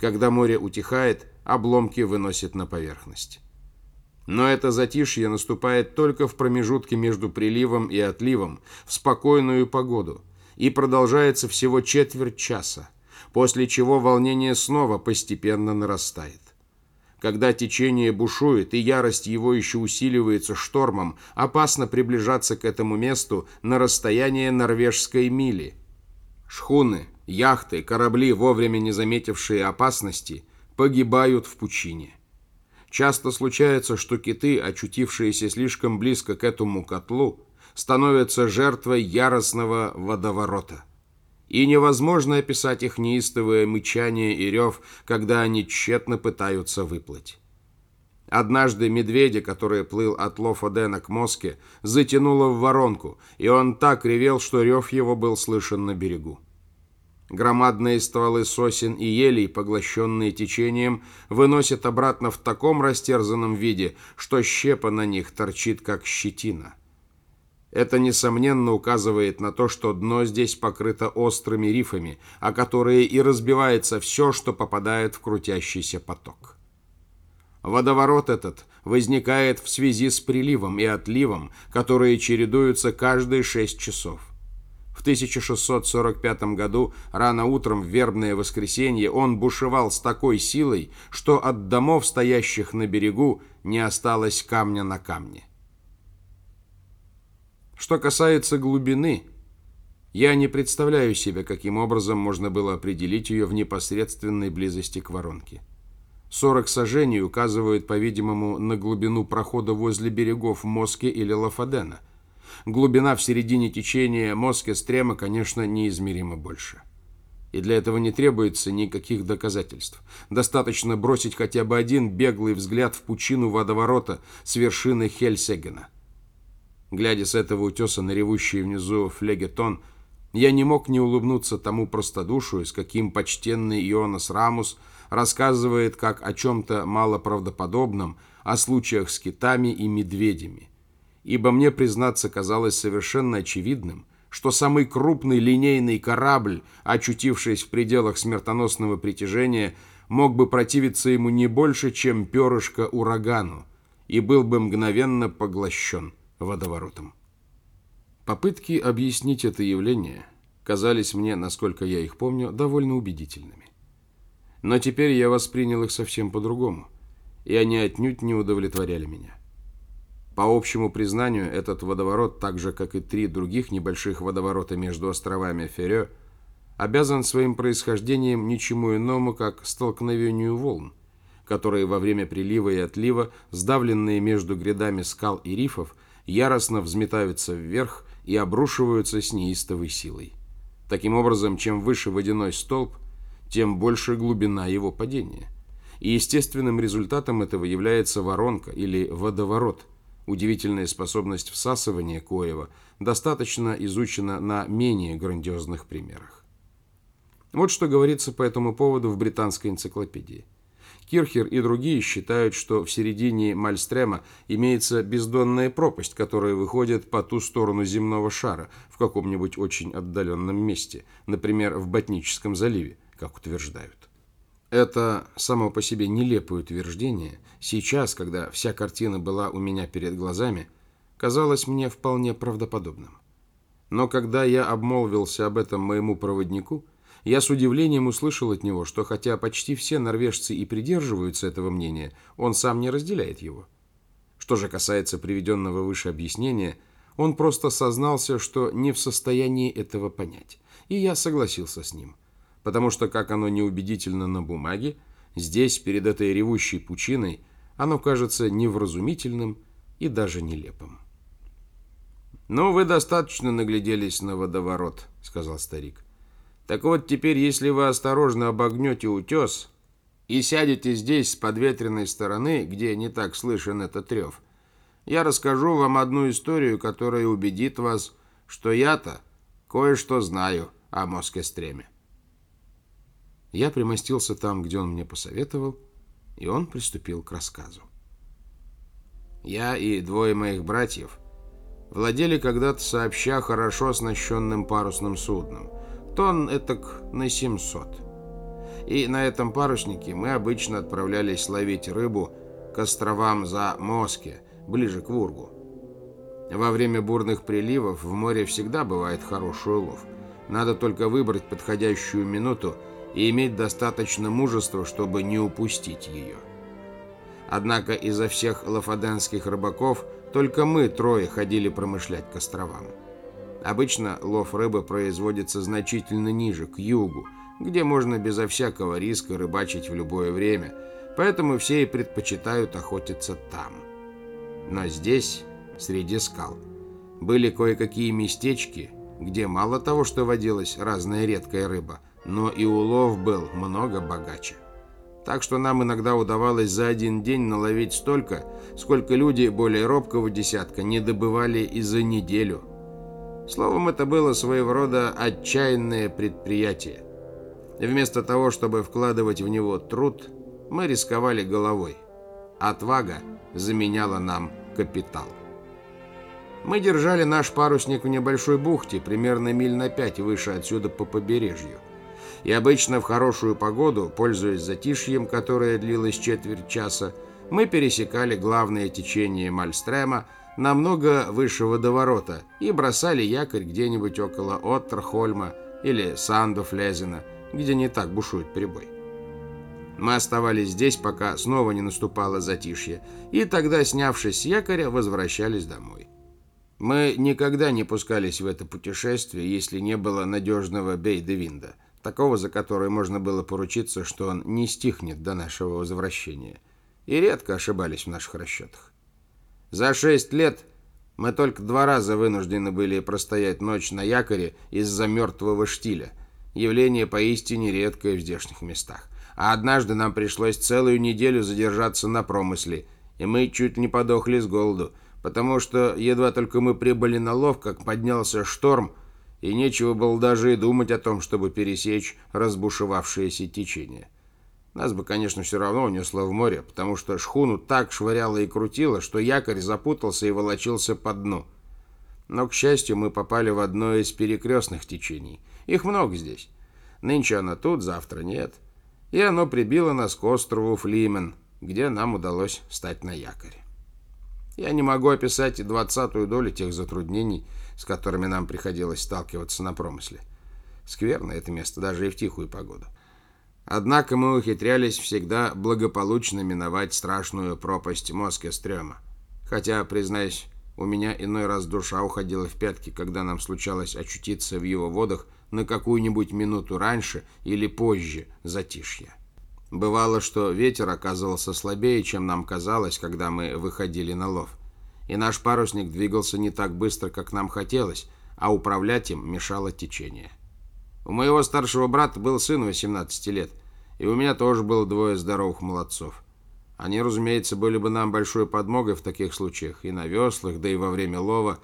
Когда море утихает, обломки выносят на поверхность. Но это затишье наступает только в промежутке между приливом и отливом, в спокойную погоду, и продолжается всего четверть часа, после чего волнение снова постепенно нарастает. Когда течение бушует и ярость его еще усиливается штормом, опасно приближаться к этому месту на расстояние норвежской мили. Шхуны, яхты, корабли, вовремя не заметившие опасности, погибают в пучине. Часто случается, что киты, очутившиеся слишком близко к этому котлу, становятся жертвой яростного водоворота и невозможно описать их неистовое мычание и рев, когда они тщетно пытаются выплыть. Однажды медведя, который плыл от Лофодена к Моске, затянуло в воронку, и он так ревел, что рев его был слышен на берегу. Громадные стволы сосен и елей, поглощенные течением, выносят обратно в таком растерзанном виде, что щепа на них торчит, как щетина. Это, несомненно, указывает на то, что дно здесь покрыто острыми рифами, о которые и разбивается все, что попадает в крутящийся поток. Водоворот этот возникает в связи с приливом и отливом, которые чередуются каждые шесть часов. В 1645 году рано утром в вербное воскресенье он бушевал с такой силой, что от домов, стоящих на берегу, не осталось камня на камне. Что касается глубины, я не представляю себе, каким образом можно было определить ее в непосредственной близости к воронке. 40 сажений указывают, по-видимому, на глубину прохода возле берегов Моски или Лафадена. Глубина в середине течения Моски-стрема, конечно, неизмеримо больше. И для этого не требуется никаких доказательств. Достаточно бросить хотя бы один беглый взгляд в пучину водоворота с вершины Хельсегена – Глядя с этого утеса на ревущий внизу флегетон, я не мог не улыбнуться тому простодушию, с каким почтенный Ионас Рамус рассказывает как о чем-то малоправдоподобном, о случаях с китами и медведями. Ибо мне, признаться, казалось совершенно очевидным, что самый крупный линейный корабль, очутившись в пределах смертоносного притяжения, мог бы противиться ему не больше, чем перышко урагану, и был бы мгновенно поглощен водоворотом. Попытки объяснить это явление казались мне, насколько я их помню, довольно убедительными. Но теперь я воспринял их совсем по-другому, и они отнюдь не удовлетворяли меня. По общему признанию, этот водоворот, так же, как и три других небольших водоворота между островами Ферё, обязан своим происхождением ничему иному, как столкновению волн, которые во время прилива и отлива, сдавленные между грядами скал и рифов, яростно взметаются вверх и обрушиваются с неистовой силой. Таким образом, чем выше водяной столб, тем больше глубина его падения. И естественным результатом этого является воронка или водоворот. Удивительная способность всасывания коева достаточно изучена на менее грандиозных примерах. Вот что говорится по этому поводу в британской энциклопедии. Кирхер и другие считают, что в середине Мальстрема имеется бездонная пропасть, которая выходит по ту сторону земного шара в каком-нибудь очень отдаленном месте, например, в Ботническом заливе, как утверждают. Это само по себе нелепое утверждение, сейчас, когда вся картина была у меня перед глазами, казалось мне вполне правдоподобным. Но когда я обмолвился об этом моему проводнику, я с удивлением услышал от него, что хотя почти все норвежцы и придерживаются этого мнения, он сам не разделяет его. Что же касается приведенного выше объяснения, он просто сознался, что не в состоянии этого понять. И я согласился с ним. Потому что, как оно неубедительно на бумаге, здесь, перед этой ревущей пучиной, оно кажется невразумительным и даже нелепым. «Ну, вы достаточно нагляделись на водоворот», — сказал старик. Так вот, теперь, если вы осторожно обогнете утес и сядете здесь с подветренной стороны, где не так слышен этот рев, я расскажу вам одну историю, которая убедит вас, что я-то кое-что знаю о Москестреме. Я примостился там, где он мне посоветовал, и он приступил к рассказу. Я и двое моих братьев владели когда-то сообща хорошо оснащенным парусным судном – тонн этак на 700. И на этом паруснике мы обычно отправлялись ловить рыбу к островам за Моске, ближе к Вургу. Во время бурных приливов в море всегда бывает хороший улов. Надо только выбрать подходящую минуту и иметь достаточно мужества, чтобы не упустить ее. Однако изо всех лафаденских рыбаков только мы трое ходили промышлять к островам. Обычно лов рыбы производится значительно ниже, к югу, где можно безо всякого риска рыбачить в любое время, поэтому все и предпочитают охотиться там. Но здесь, среди скал, были кое-какие местечки, где мало того, что водилась разная редкая рыба, но и улов был много богаче. Так что нам иногда удавалось за один день наловить столько, сколько люди более робкого десятка не добывали и за неделю. Словом, это было своего рода отчаянное предприятие. Вместо того, чтобы вкладывать в него труд, мы рисковали головой. Отвага заменяла нам капитал. Мы держали наш парусник в небольшой бухте, примерно миль на пять выше отсюда по побережью. И обычно в хорошую погоду, пользуясь затишьем, которое длилось четверть часа, мы пересекали главное течение Мальстрема намного выше водоворота и бросали якорь где-нибудь около Оттерхольма или Сандофлезена, где не так бушует прибой. Мы оставались здесь, пока снова не наступало затишье, и тогда, снявшись с якоря, возвращались домой. Мы никогда не пускались в это путешествие, если не было надежного бей-де-винда, такого, за который можно было поручиться, что он не стихнет до нашего возвращения, и редко ошибались в наших расчетах. За шесть лет мы только два раза вынуждены были простоять ночь на якоре из-за мертвого штиля, Явление поистине редкое в здешних местах. А однажды нам пришлось целую неделю задержаться на промысле, и мы чуть не подохли с голоду, потому что едва только мы прибыли на лов, как поднялся шторм, и нечего было даже и думать о том, чтобы пересечь разбушевавшееся течение. Нас бы, конечно, все равно унесло в море, потому что шхуну так швыряло и крутило, что якорь запутался и волочился по дну. Но, к счастью, мы попали в одно из перекрестных течений. Их много здесь. Нынче она тут, завтра нет. И оно прибило нас к острову Флимен, где нам удалось стать на якоре. Я не могу описать и двадцатую долю тех затруднений, с которыми нам приходилось сталкиваться на промысле. Скверно это место даже и в тихую погоду. Однако мы ухитрялись всегда благополучно миновать страшную пропасть Москестрёма. Хотя, признаюсь, у меня иной раз душа уходила в пятки, когда нам случалось очутиться в его водах на какую-нибудь минуту раньше или позже затишья. Бывало, что ветер оказывался слабее, чем нам казалось, когда мы выходили на лов. И наш парусник двигался не так быстро, как нам хотелось, а управлять им мешало течение. У моего старшего брата был сын 18 лет, и у меня тоже было двое здоровых молодцов. Они, разумеется, были бы нам большой подмогой в таких случаях, и на веслах, да и во время лова.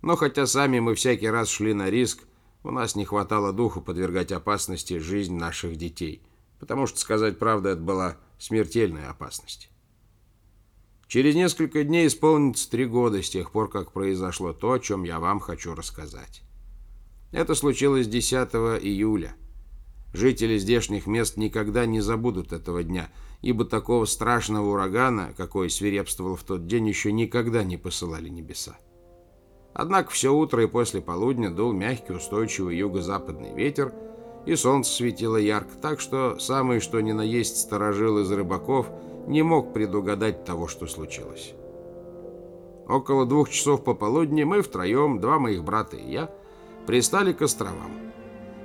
Но хотя сами мы всякий раз шли на риск, у нас не хватало духу подвергать опасности жизнь наших детей. Потому что, сказать правду, это была смертельная опасность. Через несколько дней исполнится три года с тех пор, как произошло то, о чем я вам хочу рассказать. Это случилось 10 июля. Жители здешних мест никогда не забудут этого дня, ибо такого страшного урагана, какой свирепствовал в тот день, еще никогда не посылали небеса. Однако все утро и после полудня дул мягкий устойчивый юго-западный ветер, и солнце светило ярко, так что самый что ни на есть сторожил из рыбаков не мог предугадать того, что случилось. Около двух часов пополудни мы втроем, два моих брата и я, пристали к островам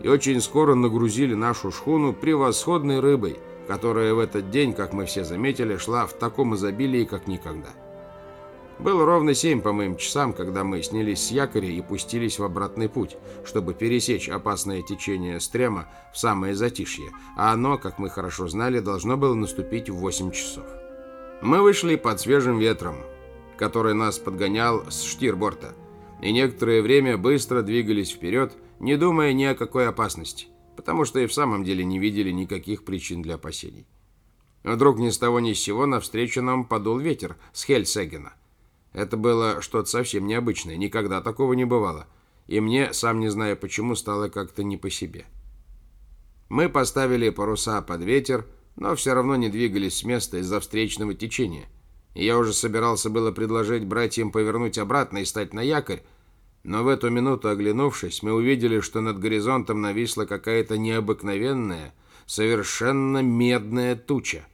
и очень скоро нагрузили нашу шхуну превосходной рыбой, которая в этот день, как мы все заметили, шла в таком изобилии, как никогда. Было ровно семь по моим часам, когда мы снялись с якоря и пустились в обратный путь, чтобы пересечь опасное течение стрема в самое затишье, а оно, как мы хорошо знали, должно было наступить в 8 часов. Мы вышли под свежим ветром, который нас подгонял с штирборта, и некоторое время быстро двигались вперед, не думая ни о какой опасности, потому что и в самом деле не видели никаких причин для опасений. Вдруг ни с того ни с сего навстречу нам подул ветер с Хельсегена. Это было что-то совсем необычное, никогда такого не бывало, и мне, сам не зная почему, стало как-то не по себе. Мы поставили паруса под ветер, но все равно не двигались с места из-за встречного течения. И я уже собирался было предложить братьям повернуть обратно и стать на якорь, но в эту минуту, оглянувшись, мы увидели, что над горизонтом нависла какая-то необыкновенная, совершенно медная туча,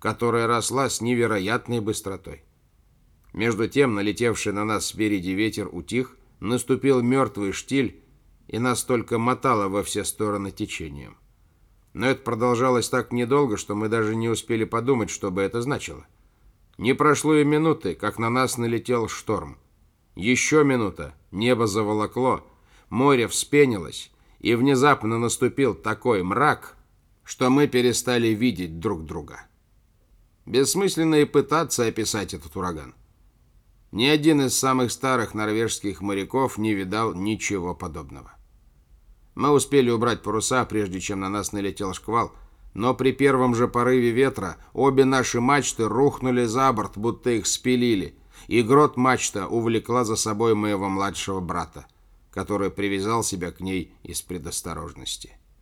которая росла с невероятной быстротой. Между тем, налетевший на нас спереди ветер утих, наступил мертвый штиль, и нас только мотало во все стороны течением. Но это продолжалось так недолго, что мы даже не успели подумать, что бы это значило. Не прошло и минуты, как на нас налетел шторм. Еще минута, небо заволокло, море вспенилось, и внезапно наступил такой мрак, что мы перестали видеть друг друга. Бессмысленно и пытаться описать этот ураган. Ни один из самых старых норвежских моряков не видал ничего подобного. Мы успели убрать паруса, прежде чем на нас налетел шквал, но при первом же порыве ветра обе наши мачты рухнули за борт, будто их спилили, и грот мачта увлекла за собой моего младшего брата, который привязал себя к ней из предосторожности.